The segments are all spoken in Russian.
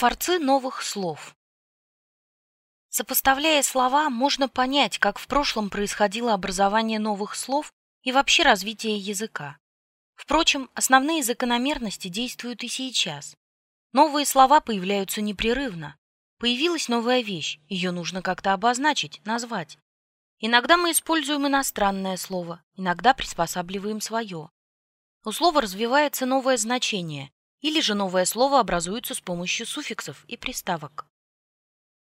Творцы новых слов. Сопоставляя слова, можно понять, как в прошлом происходило образование новых слов и вообще развитие языка. Впрочем, основные закономерности действуют и сейчас. Новые слова появляются непрерывно. Появилась новая вещь, ее нужно как-то обозначить, назвать. Иногда мы используем иностранное слово, иногда приспосабливаем свое. У слова развивается новое значение, или же новое слово образуется с помощью суффиксов и приставок.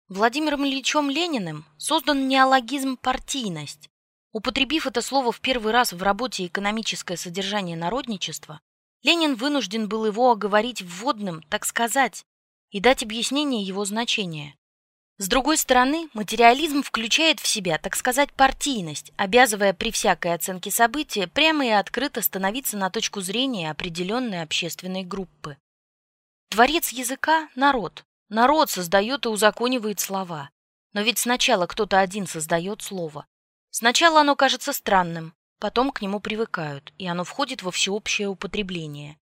Владимиром Ильичем Лениным создан неологизм «партийность». Употребив это слово в первый раз в работе «Экономическое содержание народничества», Ленин вынужден был его оговорить вводным, так сказать, и дать объяснение его значения. С другой стороны, материализм включает в себя, так сказать, партийность, обязывая при всякой оценке события прямо и открыто становиться на точку зрения определенной общественной группы. Творец языка – народ. Народ создает и узаконивает слова. Но ведь сначала кто-то один создает слово. Сначала оно кажется странным, потом к нему привыкают, и оно входит во всеобщее употребление.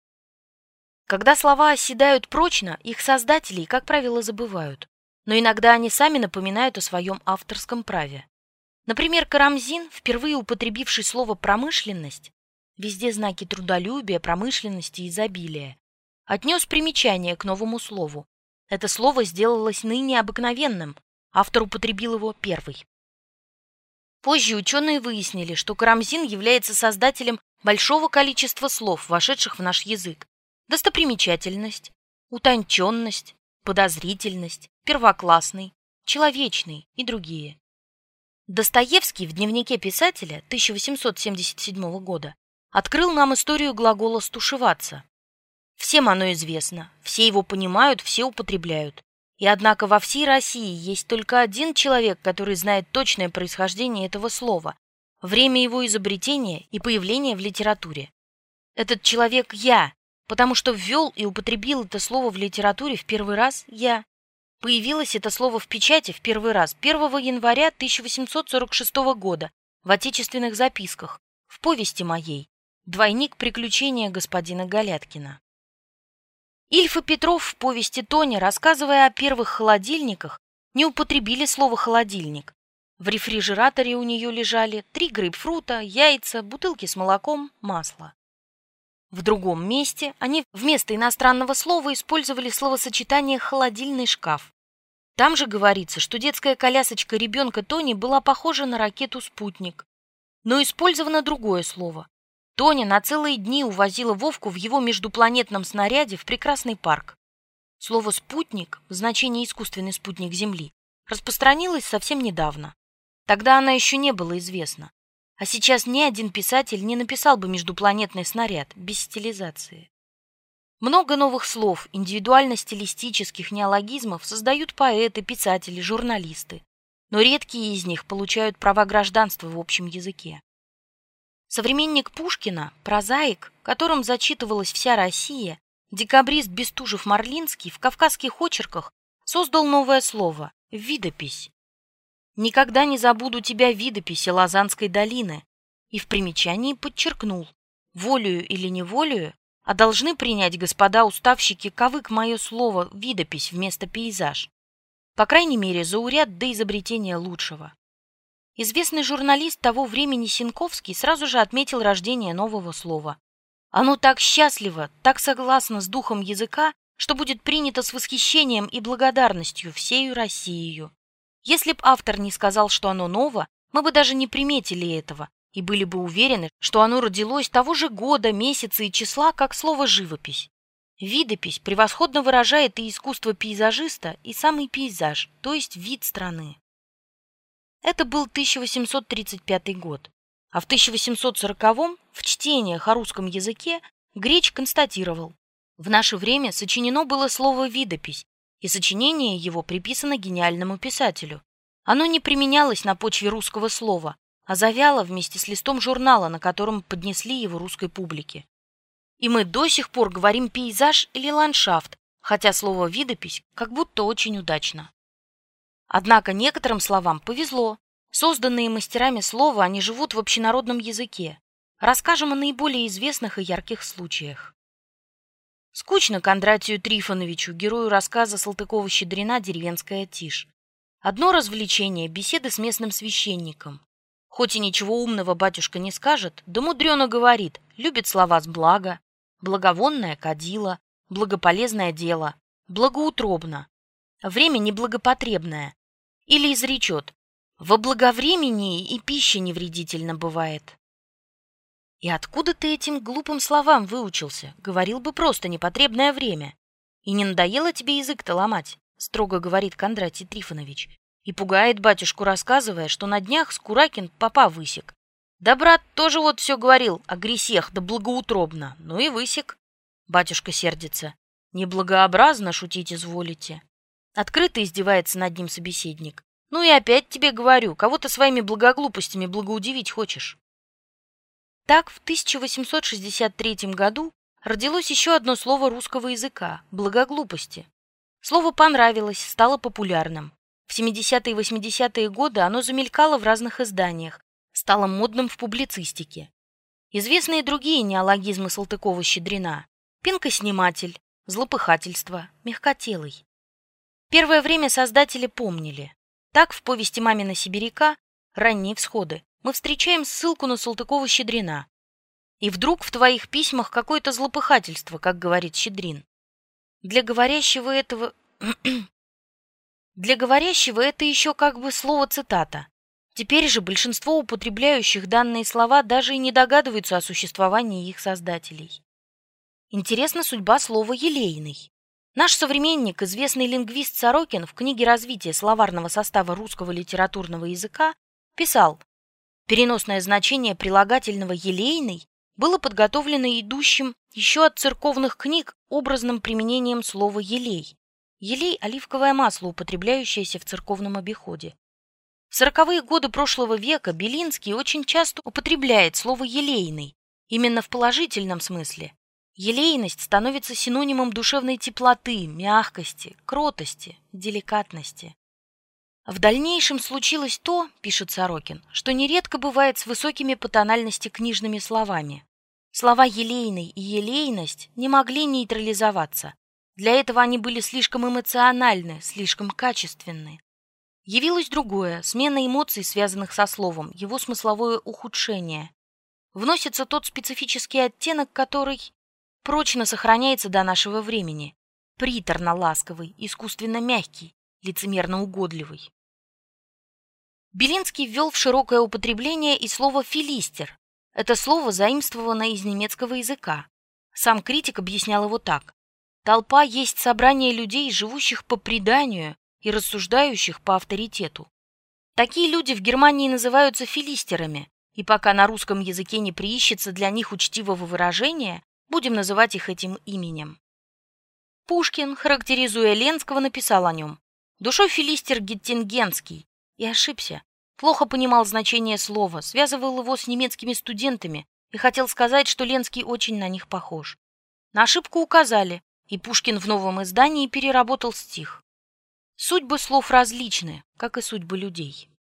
Когда слова оседают прочно, их создатели, как правило, забывают но иногда они сами напоминают о своем авторском праве. Например, Карамзин, впервые употребивший слово «промышленность», везде знаки трудолюбия, промышленности и изобилия, отнес примечание к новому слову. Это слово сделалось ныне обыкновенным, автор употребил его первый. Позже ученые выяснили, что Карамзин является создателем большого количества слов, вошедших в наш язык. Достопримечательность, утонченность, подозрительность, первоклассный, человечный и другие. Достоевский в дневнике писателя 1877 года открыл нам историю глагола «стушеваться». Всем оно известно, все его понимают, все употребляют. И однако во всей России есть только один человек, который знает точное происхождение этого слова, время его изобретения и появления в литературе. Этот человек я, потому что ввел и употребил это слово в литературе в первый раз я. Появилось это слово в печати в первый раз 1 января 1846 года в отечественных записках, в повести моей «Двойник приключения господина Галяткина». Ильф и Петров в повести Тони, рассказывая о первых холодильниках, не употребили слово «холодильник». В рефрижераторе у нее лежали три грейпфрута, яйца, бутылки с молоком, масло. В другом месте они вместо иностранного слова использовали словосочетание «холодильный шкаф». Там же говорится, что детская колясочка ребенка Тони была похожа на ракету «Спутник». Но использовано другое слово. Тоня на целые дни увозила Вовку в его междупланетном снаряде в прекрасный парк. Слово «спутник» в значении «искусственный спутник Земли» распространилось совсем недавно. Тогда она еще не была известна. А сейчас ни один писатель не написал бы междупланетный снаряд без стилизации. Много новых слов, индивидуально-стилистических неологизмов создают поэты, писатели, журналисты, но редкие из них получают права гражданства в общем языке. Современник Пушкина, прозаик, которым зачитывалась вся Россия, декабрист Бестужев-Марлинский в кавказских очерках создал новое слово – видопись. Никогда не забуду тебя видописи Лазанской долины. И в примечании подчеркнул, волею или неволею, а должны принять господа уставщики кавык мое слово видопись вместо пейзаж. По крайней мере, зауряд до изобретения лучшего. Известный журналист того времени Синковский сразу же отметил рождение нового слова. Оно так счастливо, так согласно с духом языка, что будет принято с восхищением и благодарностью всею Россией. Если б автор не сказал, что оно ново, мы бы даже не приметили этого и были бы уверены, что оно родилось того же года, месяца и числа, как слово «живопись». Видопись превосходно выражает и искусство пейзажиста, и самый пейзаж, то есть вид страны. Это был 1835 год, а в 1840 в чтениях о русском языке Греч констатировал, в наше время сочинено было слово «видопись», и сочинение его приписано гениальному писателю. Оно не применялось на почве русского слова, а завяло вместе с листом журнала, на котором поднесли его русской публике. И мы до сих пор говорим пейзаж или ландшафт, хотя слово «видопись» как будто очень удачно. Однако некоторым словам повезло. Созданные мастерами слова, они живут в общенародном языке. Расскажем о наиболее известных и ярких случаях. Скучно Кондратию Трифоновичу, герою рассказа Салтыкова-Щедрина «Деревенская тишь». Одно развлечение – беседы с местным священником. Хоть и ничего умного батюшка не скажет, да мудрено говорит, любит слова с блага, благовонное кадило, благополезное дело, благоутробно, время неблагопотребное. Или изречет, во благовремении и пища невредительно бывает. И откуда ты этим глупым словам выучился? Говорил бы просто непотребное время. И не надоело тебе язык-то ломать, строго говорит Кондратий Трифонович. И пугает батюшку, рассказывая, что на днях Скуракин папа высек. Да брат тоже вот все говорил о гресех, да благоутробно, ну и высек. Батюшка сердится. Неблагообразно шутить изволите. Открыто издевается над ним собеседник. Ну и опять тебе говорю, кого ты своими благоглупостями благоудивить хочешь. Так в 1863 году родилось еще одно слово русского языка – благоглупости. Слово понравилось, стало популярным. В 70-е и 80-е годы оно замелькало в разных изданиях, стало модным в публицистике. Известные другие неологизмы Салтыкова-Щедрина – пинкосниматель, злопыхательство, мягкотелый. Первое время создатели помнили. Так в повести «Мамина сибиряка» «Ранние всходы» мы встречаем ссылку на Салтыкова-Щедрина. И вдруг в твоих письмах какое-то злопыхательство, как говорит Щедрин. Для говорящего этого Для говорящего это еще как бы слово цитата. Теперь же большинство употребляющих данные слова даже и не догадываются о существовании их создателей. Интересна судьба слова «елейный». Наш современник, известный лингвист Сорокин в книге «Развитие словарного состава русского литературного языка» писал «Переносное значение прилагательного «елейный» было подготовлено идущим еще от церковных книг образным применением слова «елей», Елей – оливковое масло, употребляющееся в церковном обиходе. В сороковые годы прошлого века Белинский очень часто употребляет слово «елейный», именно в положительном смысле. Елейность становится синонимом душевной теплоты, мягкости, кротости, деликатности. В дальнейшем случилось то, пишет Сорокин, что нередко бывает с высокими по тональности книжными словами. Слова «елейный» и «елейность» не могли нейтрализоваться, для этого они были слишком эмоциональны, слишком качественны. Явилось другое, смена эмоций, связанных со словом, его смысловое ухудшение. Вносится тот специфический оттенок, который прочно сохраняется до нашего времени. Приторно-ласковый, искусственно мягкий, лицемерно угодливый. Белинский ввел в широкое употребление и слово «филистер». Это слово заимствовано из немецкого языка. Сам критик объяснял его так. Толпа есть собрание людей, живущих по преданию и рассуждающих по авторитету. Такие люди в Германии называются филистерами, и пока на русском языке не приищется для них учтивого выражения, будем называть их этим именем. Пушкин, характеризуя Ленского, написал о нем «Душой филистер геттингенский» и ошибся. Плохо понимал значение слова, связывал его с немецкими студентами и хотел сказать, что Ленский очень на них похож. На ошибку указали, и Пушкин в новом издании переработал стих. Судьбы слов различны, как и судьбы людей.